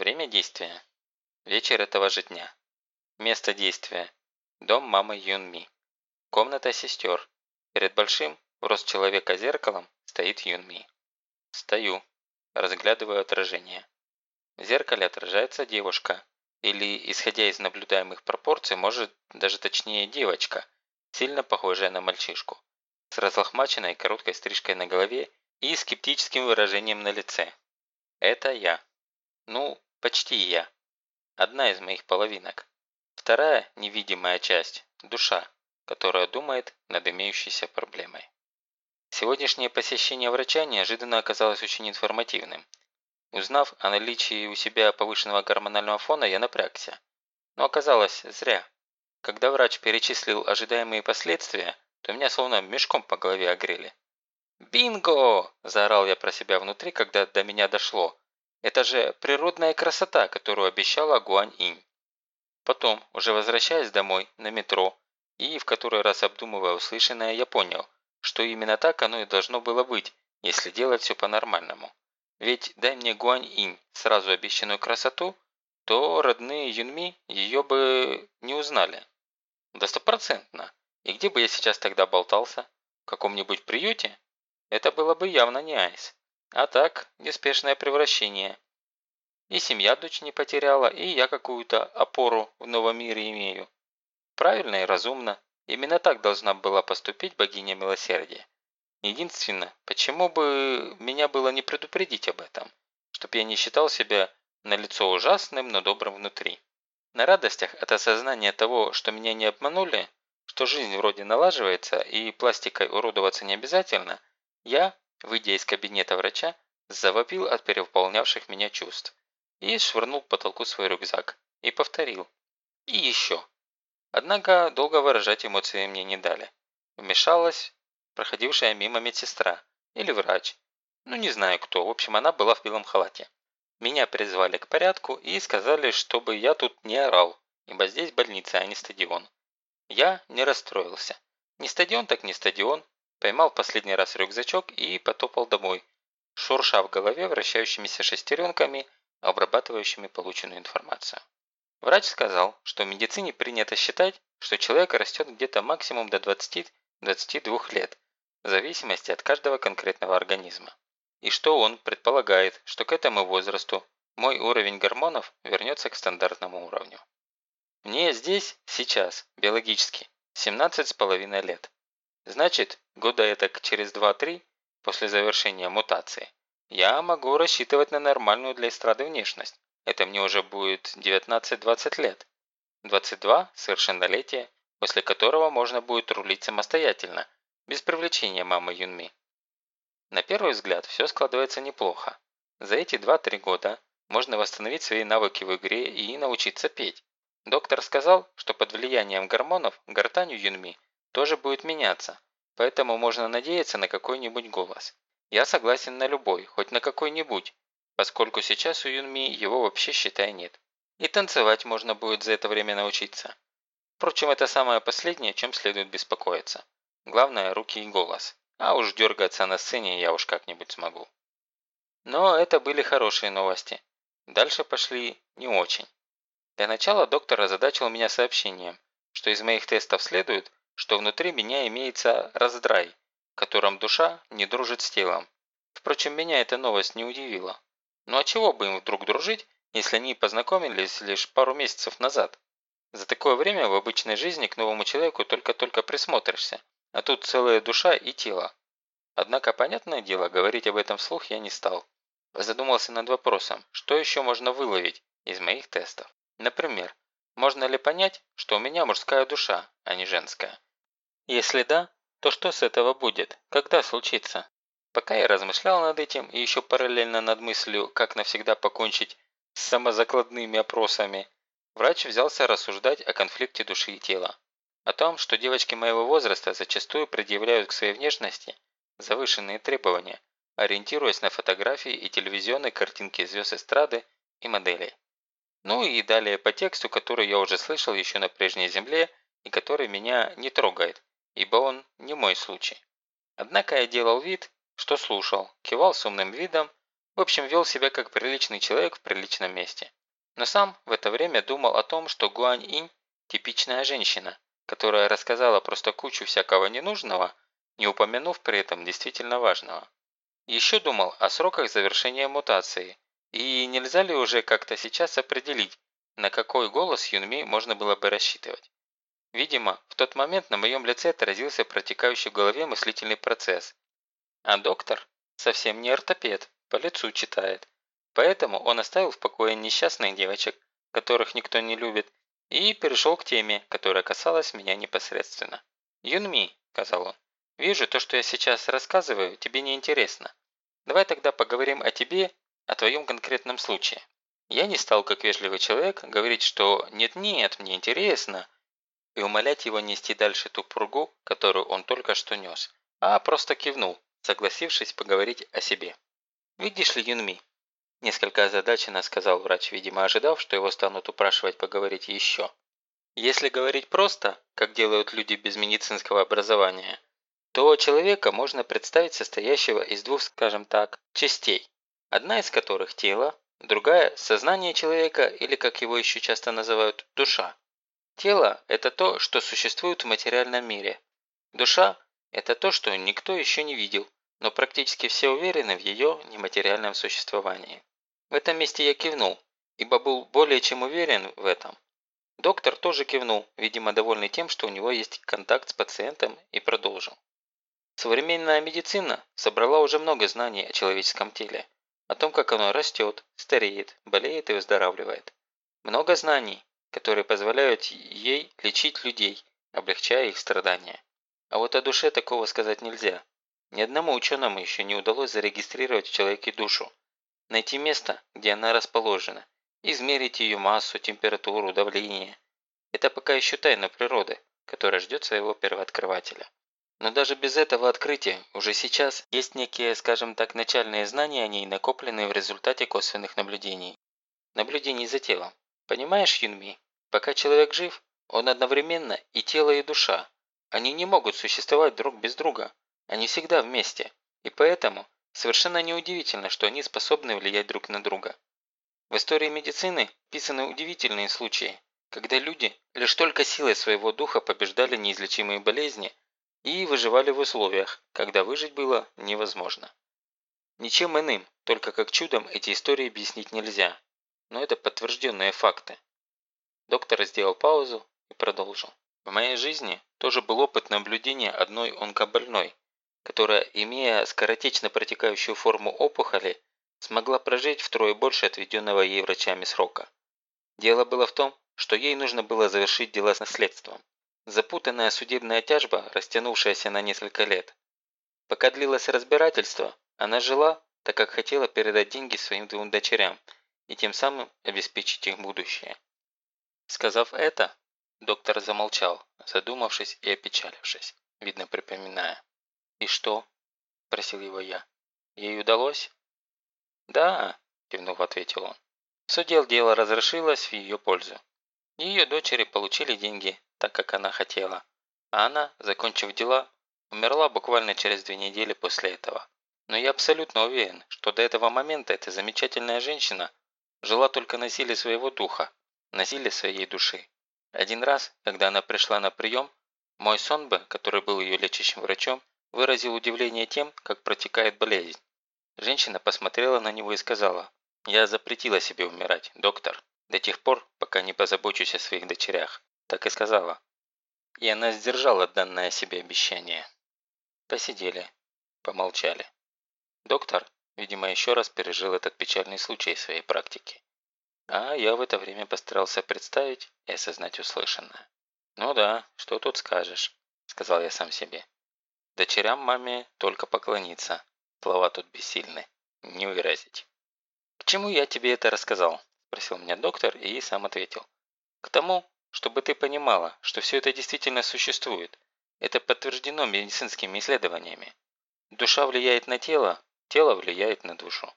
Время действия. Вечер этого же дня. Место действия. Дом мамы Юнми. Комната сестер. Перед большим, в рост человека зеркалом, стоит Юнми. Стою. Разглядываю отражение. В зеркале отражается девушка. Или, исходя из наблюдаемых пропорций, может даже точнее девочка, сильно похожая на мальчишку. С разлохмаченной короткой стрижкой на голове и скептическим выражением на лице. Это я. Ну, почти я. Одна из моих половинок. Вторая, невидимая часть – душа, которая думает над имеющейся проблемой. Сегодняшнее посещение врача неожиданно оказалось очень информативным. Узнав о наличии у себя повышенного гормонального фона, я напрягся. Но оказалось зря. Когда врач перечислил ожидаемые последствия, то меня словно мешком по голове огрели. «Бинго!» – заорал я про себя внутри, когда до меня дошло. «Это же природная красота, которую обещала Гуань-инь». Потом, уже возвращаясь домой, на метро, и в который раз обдумывая услышанное, я понял, что именно так оно и должно было быть, если делать все по-нормальному. Ведь дай мне Гуань-инь сразу обещанную красоту, то родные Юнми ее бы не узнали. Да стопроцентно. И где бы я сейчас тогда болтался? В каком-нибудь приюте? Это было бы явно не айс. А так, неспешное превращение. И семья дочь не потеряла, и я какую-то опору в новом мире имею. Правильно и разумно. Именно так должна была поступить богиня милосердия. Единственное, почему бы меня было не предупредить об этом, чтоб я не считал себя на лицо ужасным, но добрым внутри. На радостях от осознания того, что меня не обманули, что жизнь вроде налаживается и пластикой уродоваться не обязательно, я, выйдя из кабинета врача, завопил от переполнявших меня чувств и швырнул к потолку свой рюкзак и повторил. И еще. Однако долго выражать эмоции мне не дали. Вмешалась проходившая мимо медсестра или врач. Ну не знаю кто, в общем она была в белом халате. Меня призвали к порядку и сказали, чтобы я тут не орал, ибо здесь больница, а не стадион. Я не расстроился. Не стадион так не стадион, Поймал последний раз рюкзачок и потопал домой, шурша в голове вращающимися шестеренками, обрабатывающими полученную информацию. Врач сказал, что в медицине принято считать, что человек растет где-то максимум до 20-22 лет, в зависимости от каждого конкретного организма. И что он предполагает, что к этому возрасту мой уровень гормонов вернется к стандартному уровню. Мне здесь, сейчас, биологически, 17,5 лет. Значит, года это через 2-3 после завершения мутации, я могу рассчитывать на нормальную для эстрады внешность. Это мне уже будет 19-20 лет. 22 – совершеннолетие, после которого можно будет рулить самостоятельно, без привлечения мамы Юнми. На первый взгляд все складывается неплохо. За эти 2-3 года можно восстановить свои навыки в игре и научиться петь. Доктор сказал, что под влиянием гормонов гортань у Юнми тоже будет меняться, поэтому можно надеяться на какой-нибудь голос. Я согласен на любой, хоть на какой-нибудь, поскольку сейчас у Юнми его вообще считай нет. И танцевать можно будет за это время научиться. Впрочем, это самое последнее, чем следует беспокоиться. Главное – руки и голос. А уж дергаться на сцене я уж как-нибудь смогу. Но это были хорошие новости. Дальше пошли не очень. Для начала доктор озадачил меня сообщением, что из моих тестов следует, что внутри меня имеется раздрай, в котором душа не дружит с телом. Впрочем, меня эта новость не удивила. Ну а чего бы им вдруг дружить, если они познакомились лишь пару месяцев назад? За такое время в обычной жизни к новому человеку только-только присмотришься, а тут целая душа и тело. Однако, понятное дело, говорить об этом вслух я не стал. Задумался над вопросом, что еще можно выловить из моих тестов. Например, можно ли понять, что у меня мужская душа, а не женская? Если да, то что с этого будет? Когда случится? Пока я размышлял над этим и еще параллельно над мыслью, как навсегда покончить с самозакладными опросами, врач взялся рассуждать о конфликте души и тела. О том, что девочки моего возраста зачастую предъявляют к своей внешности завышенные требования, ориентируясь на фотографии и телевизионные картинки звезд эстрады и моделей. Ну и далее по тексту, который я уже слышал еще на прежней земле и который меня не трогает, ибо он не мой случай. Однако я делал вид, что слушал, кивал с умным видом, В общем, вел себя как приличный человек в приличном месте. Но сам в это время думал о том, что Гуань-инь – типичная женщина, которая рассказала просто кучу всякого ненужного, не упомянув при этом действительно важного. Еще думал о сроках завершения мутации, и нельзя ли уже как-то сейчас определить, на какой голос Юнми можно было бы рассчитывать. Видимо, в тот момент на моем лице отразился протекающий в голове мыслительный процесс. А доктор совсем не ортопед, по лицу читает. Поэтому он оставил в покое несчастных девочек, которых никто не любит, и перешел к теме, которая касалась меня непосредственно. «Юнми», – сказал он, – «вижу, то, что я сейчас рассказываю, тебе не интересно. Давай тогда поговорим о тебе, о твоем конкретном случае». Я не стал, как вежливый человек, говорить, что «нет-нет, мне интересно», и умолять его нести дальше ту пургу, которую он только что нес, а просто кивнул, согласившись поговорить о себе. «Видишь ли, Юнми?» Несколько озадаченно сказал врач, видимо ожидав, что его станут упрашивать поговорить еще. Если говорить просто, как делают люди без медицинского образования, то человека можно представить состоящего из двух, скажем так, частей. Одна из которых – тело, другая – сознание человека или, как его еще часто называют, душа. Тело – это то, что существует в материальном мире. Душа – это то, что никто еще не видел, но практически все уверены в ее нематериальном существовании. В этом месте я кивнул, ибо был более чем уверен в этом. Доктор тоже кивнул, видимо довольный тем, что у него есть контакт с пациентом, и продолжил. Современная медицина собрала уже много знаний о человеческом теле, о том, как оно растет, стареет, болеет и выздоравливает. Много знаний, которые позволяют ей лечить людей, облегчая их страдания. А вот о душе такого сказать нельзя. Ни одному ученому еще не удалось зарегистрировать в человеке душу, найти место, где она расположена, измерить ее массу, температуру, давление. Это пока еще тайна природы, которая ждет своего первооткрывателя. Но даже без этого открытия уже сейчас есть некие, скажем так, начальные знания о ней, накопленные в результате косвенных наблюдений. Наблюдений за телом. Понимаешь, Юнми, пока человек жив, он одновременно и тело, и душа. Они не могут существовать друг без друга. Они всегда вместе. И поэтому совершенно неудивительно, что они способны влиять друг на друга. В истории медицины писаны удивительные случаи, когда люди лишь только силой своего духа побеждали неизлечимые болезни и выживали в условиях, когда выжить было невозможно. Ничем иным, только как чудом эти истории объяснить нельзя, но это подтвержденные факты. Доктор сделал паузу и продолжил. В моей жизни тоже был опыт наблюдения одной онкобольной, которая, имея скоротечно протекающую форму опухоли, смогла прожить втрое больше отведенного ей врачами срока. Дело было в том, что ей нужно было завершить дела с наследством. Запутанная судебная тяжба, растянувшаяся на несколько лет. Пока длилось разбирательство, она жила, так как хотела передать деньги своим двум дочерям и тем самым обеспечить их будущее. Сказав это, доктор замолчал, задумавшись и опечалившись, видно припоминая. «И что?» – просил его я. «Ей удалось?» «Да», – кивнув, ответил он. В суде дело разрешилось в ее пользу. Ее дочери получили деньги, так как она хотела. А она, закончив дела, умерла буквально через две недели после этого. Но я абсолютно уверен, что до этого момента эта замечательная женщина жила только на силе своего духа, на силе своей души. Один раз, когда она пришла на прием, мой сонбе, который был ее лечащим врачом, выразил удивление тем, как протекает болезнь. Женщина посмотрела на него и сказала, «Я запретила себе умирать, доктор, до тех пор, пока не позабочусь о своих дочерях». Так и сказала. И она сдержала данное себе обещание. Посидели, помолчали. Доктор, видимо, еще раз пережил этот печальный случай в своей практике. А я в это время постарался представить и осознать услышанное. «Ну да, что тут скажешь», – сказал я сам себе. «Дочерям маме только поклониться. Слова тут бессильны. Не выразить». «К чему я тебе это рассказал?» – спросил меня доктор и сам ответил. «К тому, чтобы ты понимала, что все это действительно существует. Это подтверждено медицинскими исследованиями. Душа влияет на тело, тело влияет на душу.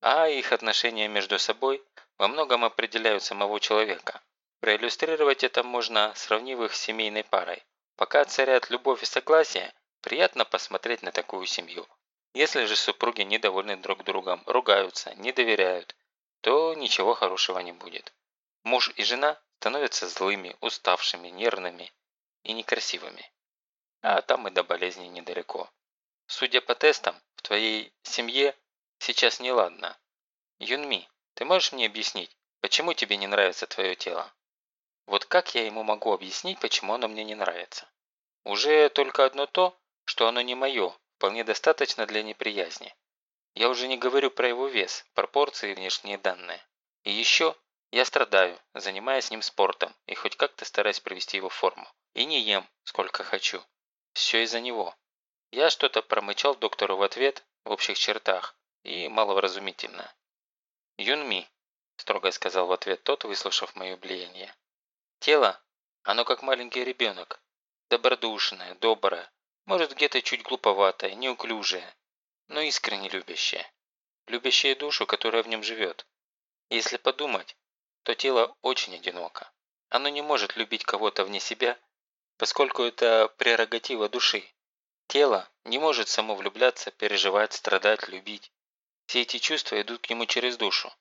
А их отношения между собой во многом определяют самого человека. Проиллюстрировать это можно, сравнив их с семейной парой. Пока царят любовь и согласие, приятно посмотреть на такую семью. Если же супруги недовольны друг другом, ругаются, не доверяют, то ничего хорошего не будет. Муж и жена становятся злыми, уставшими, нервными и некрасивыми. А там и до болезни недалеко. Судя по тестам, в твоей семье сейчас неладно. Юнми, ты можешь мне объяснить, почему тебе не нравится твое тело? Вот как я ему могу объяснить, почему оно мне не нравится? Уже только одно то, что оно не мое, вполне достаточно для неприязни. Я уже не говорю про его вес, пропорции и внешние данные. И еще я страдаю, занимаясь с ним спортом и хоть как-то стараюсь привести его в форму. И не ем, сколько хочу. Все из-за него. Я что-то промычал доктору в ответ в общих чертах и маловразумительно. «Юнми», – строго сказал в ответ тот, выслушав мое блеяние. «Тело, оно как маленький ребенок. Добродушное, доброе, может где-то чуть глуповатое, неуклюжее, но искренне любящее. Любящее душу, которая в нем живет. Если подумать, то тело очень одиноко. Оно не может любить кого-то вне себя, поскольку это прерогатива души. Тело не может само влюбляться, переживать, страдать, любить. Все эти чувства идут к нему через душу.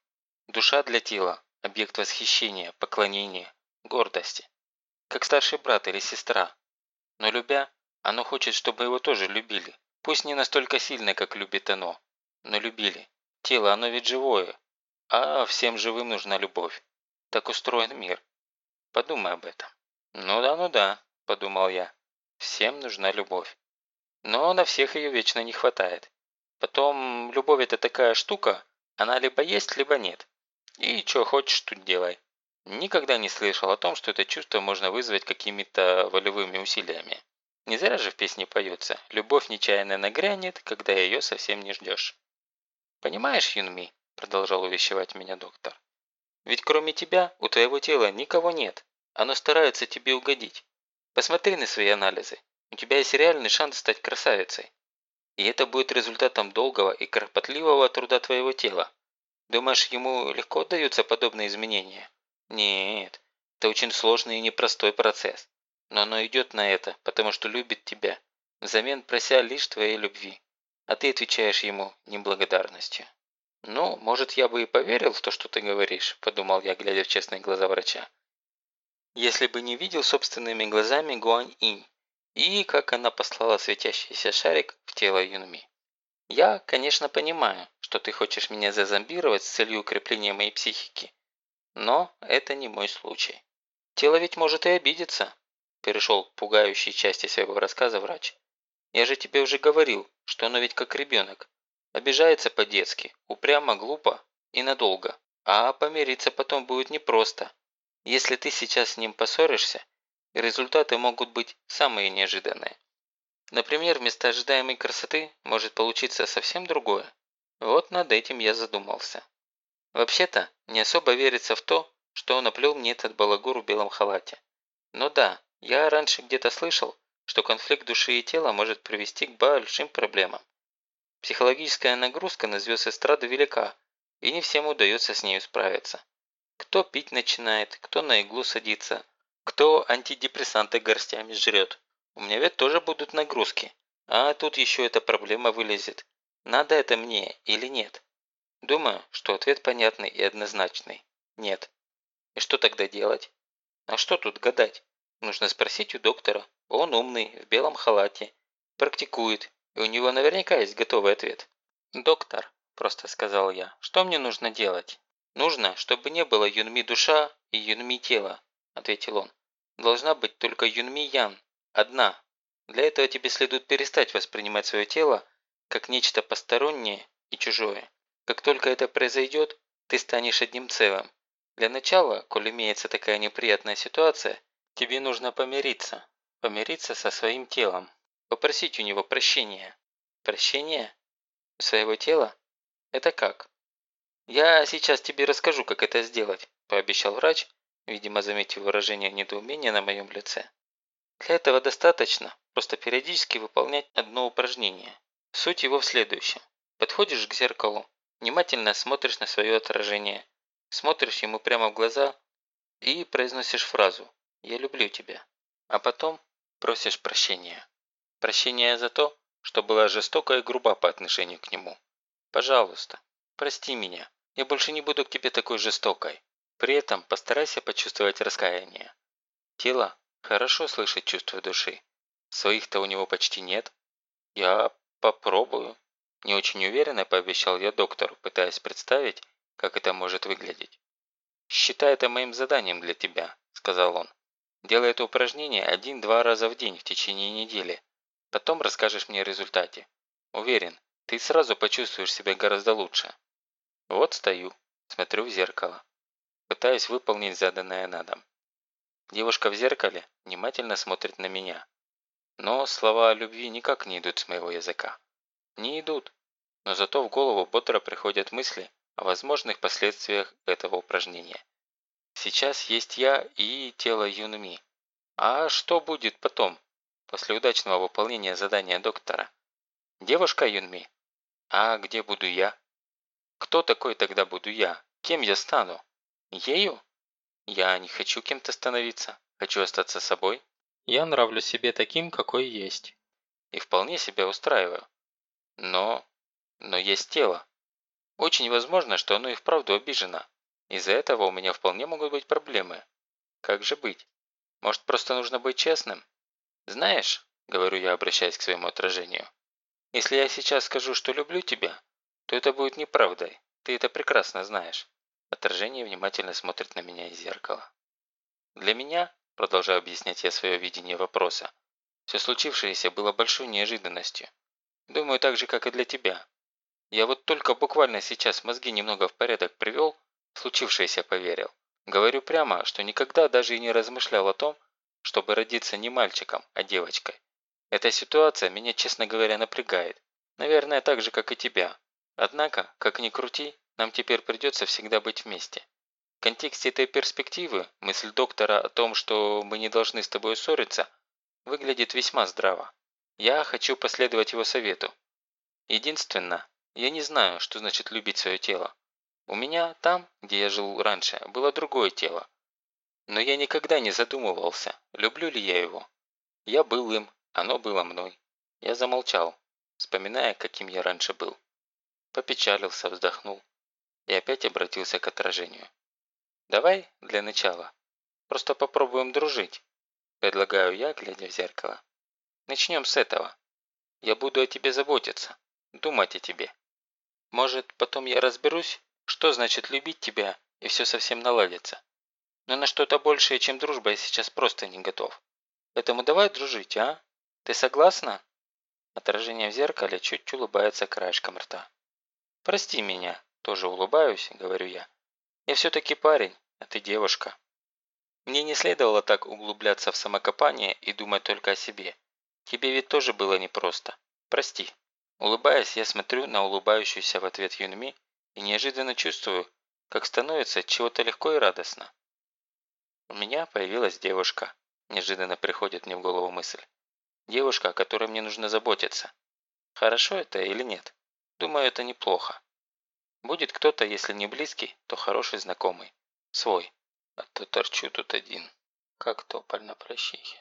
Душа для тела – объект восхищения, поклонения, гордости. Как старший брат или сестра. Но любя, оно хочет, чтобы его тоже любили. Пусть не настолько сильно, как любит оно, но любили. Тело, оно ведь живое, а всем живым нужна любовь. Так устроен мир. Подумай об этом. Ну да, ну да, подумал я. Всем нужна любовь. Но на всех ее вечно не хватает. Потом, любовь это такая штука, она либо есть, либо нет. И что хочешь, тут делай. Никогда не слышал о том, что это чувство можно вызвать какими-то волевыми усилиями. Не зря же в песне поется «Любовь нечаянно нагрянет, когда ее совсем не ждешь». «Понимаешь, Юнми?» – продолжал увещевать меня доктор. «Ведь кроме тебя у твоего тела никого нет. Оно старается тебе угодить. Посмотри на свои анализы. У тебя есть реальный шанс стать красавицей. И это будет результатом долгого и кропотливого труда твоего тела. Думаешь, ему легко даются подобные изменения? Нет, это очень сложный и непростой процесс. Но оно идет на это, потому что любит тебя, взамен прося лишь твоей любви. А ты отвечаешь ему неблагодарностью. «Ну, может, я бы и поверил в то, что ты говоришь», – подумал я, глядя в честные глаза врача. «Если бы не видел собственными глазами Гуань-инь, и как она послала светящийся шарик в тело Юнми. Я, конечно, понимаю, что ты хочешь меня зазомбировать с целью укрепления моей психики. Но это не мой случай. Тело ведь может и обидеться, перешел к пугающей части своего рассказа врач. Я же тебе уже говорил, что оно ведь как ребенок. Обижается по-детски, упрямо, глупо и надолго. А помириться потом будет непросто. Если ты сейчас с ним поссоришься, и результаты могут быть самые неожиданные. Например, вместо ожидаемой красоты может получиться совсем другое. Вот над этим я задумался. Вообще-то, не особо верится в то, что он оплел мне этот балагур в белом халате. Но да, я раньше где-то слышал, что конфликт души и тела может привести к большим проблемам. Психологическая нагрузка на звезд эстрады велика, и не всем удается с ней справиться. Кто пить начинает, кто на иглу садится, кто антидепрессанты горстями жрет? У меня ведь тоже будут нагрузки. А тут еще эта проблема вылезет. Надо это мне или нет? Думаю, что ответ понятный и однозначный. Нет. И что тогда делать? А что тут гадать? Нужно спросить у доктора. Он умный, в белом халате. Практикует. И у него наверняка есть готовый ответ. «Доктор», – просто сказал я, – «что мне нужно делать?» «Нужно, чтобы не было Юнми душа и Юнми тело», – ответил он. Должна быть только Юнми Ян. Одна. Для этого тебе следует перестать воспринимать свое тело как нечто постороннее и чужое. Как только это произойдет, ты станешь одним целым. Для начала, коль имеется такая неприятная ситуация, тебе нужно помириться. Помириться со своим телом. Попросить у него прощения. Прощения? Своего тела? Это как? Я сейчас тебе расскажу, как это сделать, пообещал врач, видимо заметив выражение недоумения на моем лице. Для этого достаточно просто периодически выполнять одно упражнение. Суть его в следующем. Подходишь к зеркалу, внимательно смотришь на свое отражение, смотришь ему прямо в глаза и произносишь фразу «Я люблю тебя», а потом просишь прощения. Прощения за то, что была жестока и груба по отношению к нему. Пожалуйста, прости меня. Я больше не буду к тебе такой жестокой. При этом постарайся почувствовать раскаяние. Тело хорошо слышит чувства души. Своих-то у него почти нет. Я попробую. Не очень уверенно пообещал я доктору, пытаясь представить, как это может выглядеть. «Считай это моим заданием для тебя», – сказал он. «Делай это упражнение один-два раза в день в течение недели. Потом расскажешь мне о результате. Уверен, ты сразу почувствуешь себя гораздо лучше». Вот стою, смотрю в зеркало. Пытаюсь выполнить заданное на дом. Девушка в зеркале внимательно смотрит на меня. Но слова о любви никак не идут с моего языка. Не идут. Но зато в голову бодро приходят мысли о возможных последствиях этого упражнения. Сейчас есть я и тело Юнми. А что будет потом, после удачного выполнения задания доктора? Девушка Юнми? А где буду я? Кто такой тогда буду я? Кем я стану? Ею? Я не хочу кем-то становиться. Хочу остаться собой. Я нравлюсь себе таким, какой есть. И вполне себя устраиваю. Но... но есть тело. Очень возможно, что оно и вправду обижено. Из-за этого у меня вполне могут быть проблемы. Как же быть? Может, просто нужно быть честным? Знаешь, говорю я, обращаясь к своему отражению, если я сейчас скажу, что люблю тебя, то это будет неправдой. Ты это прекрасно знаешь. Отражение внимательно смотрит на меня из зеркала. Для меня, продолжаю объяснять я свое видение вопроса, все случившееся было большой неожиданностью. Думаю, так же, как и для тебя. Я вот только буквально сейчас мозги немного в порядок привел, случившееся поверил. Говорю прямо, что никогда даже и не размышлял о том, чтобы родиться не мальчиком, а девочкой. Эта ситуация меня, честно говоря, напрягает. Наверное, так же, как и тебя. Однако, как ни крути, нам теперь придется всегда быть вместе. В контексте этой перспективы мысль доктора о том, что мы не должны с тобой ссориться, выглядит весьма здраво. Я хочу последовать его совету. Единственное, я не знаю, что значит любить свое тело. У меня там, где я жил раньше, было другое тело. Но я никогда не задумывался, люблю ли я его. Я был им, оно было мной. Я замолчал, вспоминая, каким я раньше был. Попечалился, вздохнул и опять обратился к отражению. «Давай, для начала, просто попробуем дружить», предлагаю я, глядя в зеркало. «Начнем с этого. Я буду о тебе заботиться, думать о тебе. Может, потом я разберусь, что значит любить тебя, и все совсем наладится. Но на что-то большее, чем дружба, я сейчас просто не готов. Поэтому давай дружить, а? Ты согласна?» Отражение в зеркале чуть улыбается краешком рта. «Прости меня», тоже улыбаюсь, говорю я. «Я все-таки парень, а ты девушка». Мне не следовало так углубляться в самокопание и думать только о себе. Тебе ведь тоже было непросто. Прости. Улыбаясь, я смотрю на улыбающуюся в ответ Юнми и неожиданно чувствую, как становится чего-то легко и радостно. У меня появилась девушка. Неожиданно приходит мне в голову мысль. Девушка, о которой мне нужно заботиться. Хорошо это или нет? Думаю, это неплохо. Будет кто-то, если не близкий, то хороший знакомый. Свой. А то торчу тут один. Как тополь на прощихе.